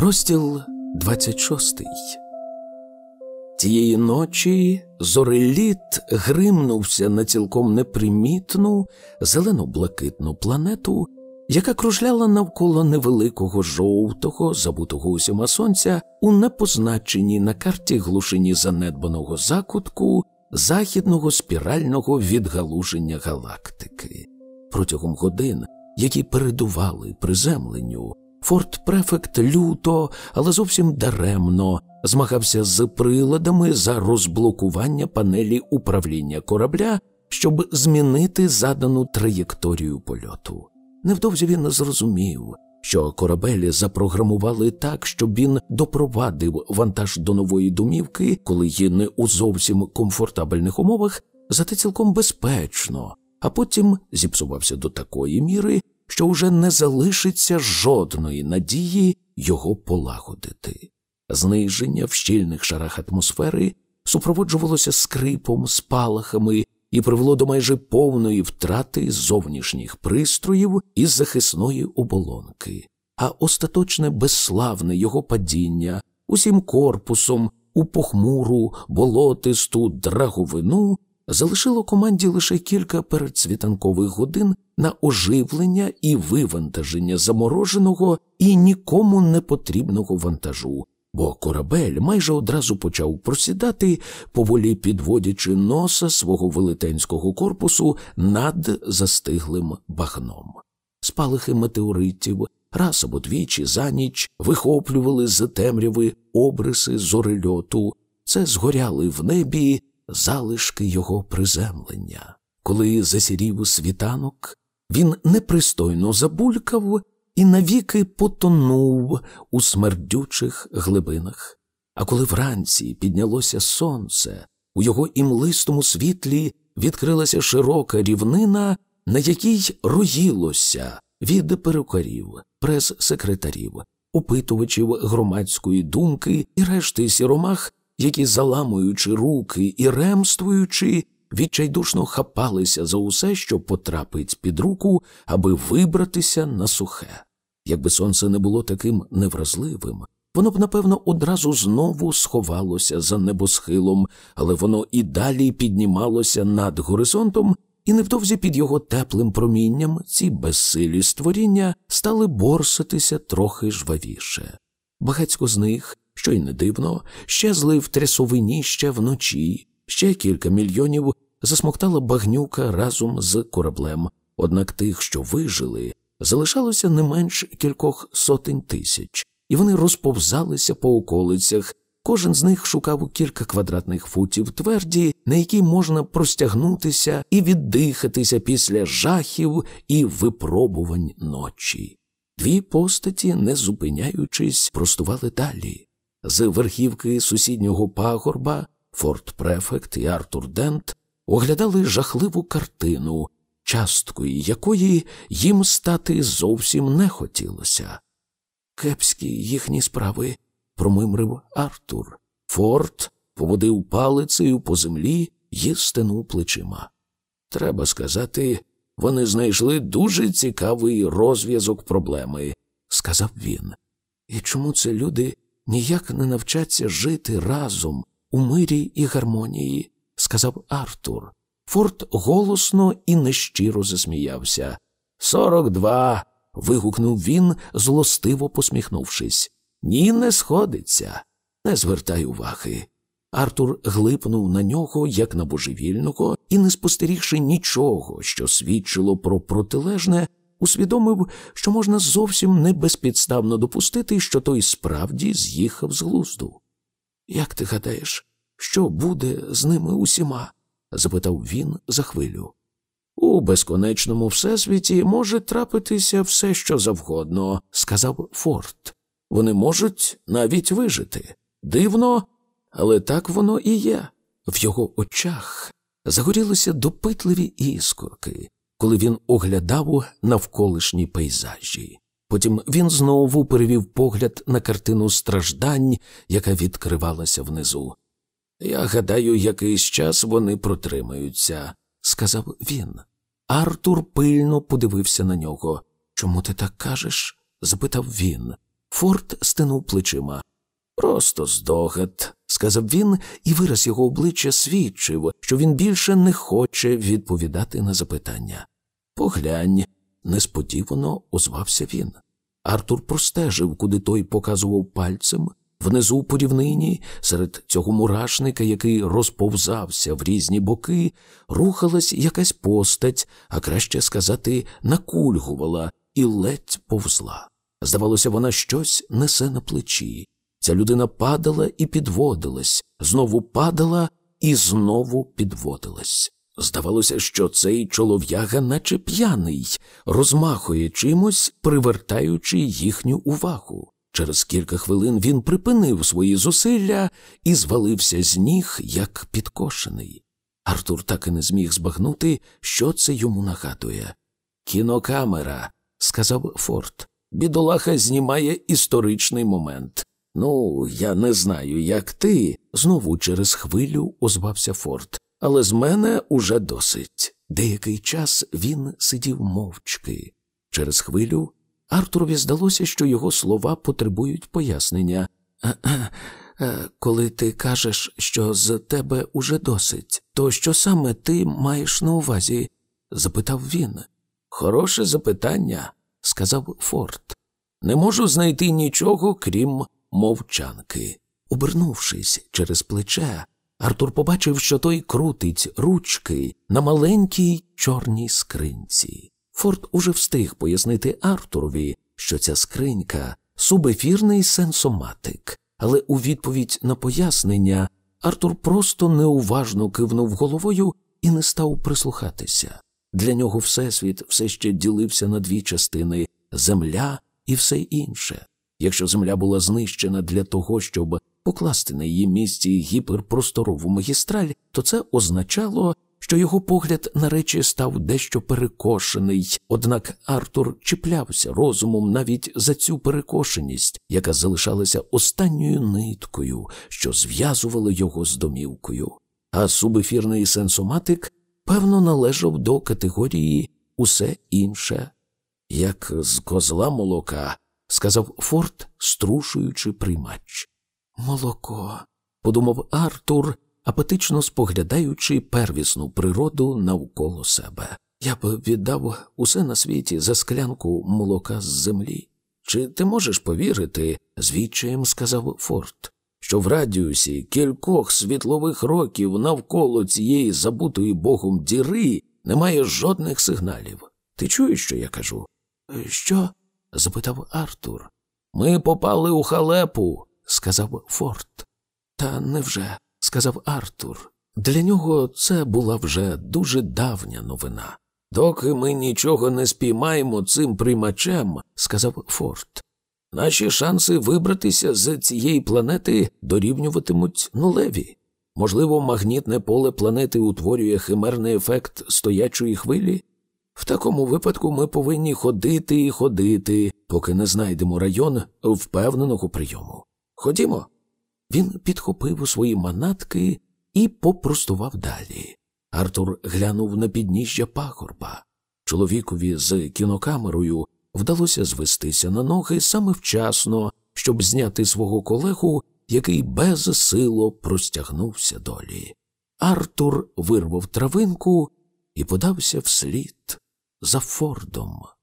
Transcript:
Розділ 26 Тієї ночі зореліт гримнувся на цілком непримітну зелено-блакитну планету, яка кружляла навколо невеликого жовтого, забутого усіма сонця у непозначеній на карті глушині занедбаного закутку західного спірального відгалуження галактики. Протягом годин, які передували приземленню, Форт Префект люто, але зовсім даремно змагався з приладами за розблокування панелі управління корабля, щоб змінити задану траєкторію польоту. Невдовзі він зрозумів, що корабелі запрограмували так, щоб він допровадив вантаж до нової домівки, коли є не у зовсім комфортабельних умовах, зате цілком безпечно, а потім зіпсувався до такої міри, що вже не залишиться жодної надії його полагодити. Зниження в щільних шарах атмосфери супроводжувалося скрипом, спалахами і привело до майже повної втрати зовнішніх пристроїв із захисної оболонки, а остаточне безславне його падіння усім корпусом у похмуру, болотисту драговину залишило команді лише кілька передсвітанкових годин на оживлення і вивантаження замороженого і нікому не потрібного вантажу, бо корабель майже одразу почав просідати, поволі підводячи носа свого велетенського корпусу над застиглим багном. Спалахи метеоритів раз або двічі за ніч вихоплювали з темряви обриси зорельоту, це згоряли в небі залишки його приземлення. Коли засірів світанок, він непристойно забулькав і навіки потонув у смердючих глибинах. А коли вранці піднялося сонце, у його імлистому світлі відкрилася широка рівнина, на якій роїлося від перукарів, прес-секретарів, опитувачів громадської думки і решти сіромах, які, заламуючи руки і ремствуючи, відчайдушно хапалися за усе, що потрапить під руку, аби вибратися на сухе. Якби сонце не було таким невразливим, воно б, напевно, одразу знову сховалося за небосхилом, але воно і далі піднімалося над горизонтом, і невдовзі під його теплим промінням ці безсилі створіння стали борситися трохи жвавіше. Багацько з них, що й не дивно, щезли в трясовині ще вночі, ще кілька мільйонів засмоктала багнюка разом з кораблем, однак тих, що вижили, залишалося не менш кількох сотень тисяч, і вони розповзалися по околицях. Кожен з них шукав кілька квадратних футів тверді, на які можна простягнутися і віддихатися після жахів і випробувань ночі. Дві постаті, не зупиняючись, простували далі. З верхівки сусіднього пагорба Форт Префект і Артур Дент оглядали жахливу картину, часткою якої їм стати зовсім не хотілося. Кепські їхні справи, промимрив Артур. Форт поводив палицею по землі і стенув плечима. Треба сказати, вони знайшли дуже цікавий розв'язок проблеми, сказав він. І чому це люди ніяк не навчаться жити разом у мирі і гармонії? сказав Артур. Форт голосно і нещиро засміявся. Сорок два. вигукнув він, злостиво посміхнувшись. Ні, не сходиться. Не звертай уваги. Артур глипнув на нього, як на божевільного, і, не спостерігши нічого, що свідчило про протилежне, усвідомив, що можна зовсім не безпідставно допустити, що той справді з'їхав з глузду. Як ти гадаєш, що буде з ними усіма? запитав він за хвилю. У безконечному всесвіті може трапитися все, що завгодно, сказав Форд. Вони можуть навіть вижити. Дивно, але так воно і є. В його очах загорілися допитливі іскорки, коли він оглядав навколишні пейзажі. Потім він знову перевів погляд на картину страждань, яка відкривалася внизу. Я гадаю, якийсь час вони протримаються, сказав він. Артур пильно подивився на нього. Чому ти так кажеш? запитав він. Форд стинув плечима. Просто здогад, сказав він, і вираз його обличчя свідчив, що він більше не хоче відповідати на запитання. Поглянь, несподівано озвався він. Артур простежив, куди той показував пальцем. Внизу по рівнині, серед цього мурашника, який розповзався в різні боки, рухалась якась постать, а краще сказати, накульгувала і ледь повзла. Здавалося, вона щось несе на плечі. Ця людина падала і підводилась, знову падала і знову підводилась. Здавалося, що цей чолов'яга, наче п'яний, розмахує чимось, привертаючи їхню увагу. Через кілька хвилин він припинив свої зусилля і звалився з ніг, як підкошений. Артур так і не зміг збагнути, що це йому нагадує. Кінокамера, сказав Форд. Бідолаха знімає історичний момент. Ну, я не знаю, як ти, знову через хвилю озвався Форд, але з мене уже досить. Деякий час він сидів мовчки. Через хвилю Артурові здалося, що його слова потребують пояснення. Коли ти кажеш, що з тебе уже досить, то що саме ти маєш на увазі? запитав він. Хороше запитання, сказав Форд. Не можу знайти нічого, крім мовчанки. Обернувшись через плече, Артур побачив, що той крутить ручки на маленькій чорній скринці. Форд уже встиг пояснити Артурові, що ця скринька субефірний сенсоматик, але у відповідь на пояснення Артур просто неуважно кивнув головою і не став прислухатися. Для нього Всесвіт все ще ділився на дві частини земля і все інше. Якщо земля була знищена для того, щоб покласти на її місці гіперпросторову магістраль, то це означало, що його погляд на речі став дещо перекошений, однак Артур чіплявся розумом навіть за цю перекошеність, яка залишалася останньою ниткою, що зв'язувала його з домівкою. А субефірний сенсоматик, певно, належав до категорії усе інше, як з козла молока, сказав Форд, струшуючи приймач. Молоко, подумав Артур, апетично споглядаючи первісну природу навколо себе. Я б віддав усе на світі за склянку молока з землі. Чи ти можеш повірити, звідчаєм сказав Форд, що в радіусі кількох світлових років навколо цієї забутої богом діри немає жодних сигналів. Ти чуєш, що я кажу? Що? Запитав Артур. Ми попали у халепу, сказав Форд. Та невже? сказав Артур. Для нього це була вже дуже давня новина. Доки ми нічого не спіймаємо цим приймачем, сказав Форд, наші шанси вибратися з цієї планети дорівнюватимуть нулеві. Можливо, магнітне поле планети утворює химерний ефект стоячої хвилі. В такому випадку ми повинні ходити і ходити, поки не знайдемо район впевненого прийому. Ходімо. Він підхопив у свої манатки і попростував далі. Артур глянув на підніжжя пагорба. Чоловікові з кінокамерою вдалося звестися на ноги саме вчасно, щоб зняти свого колегу, який безсило простягнувся долі. Артур вирвав травинку і подався вслід за Фордом.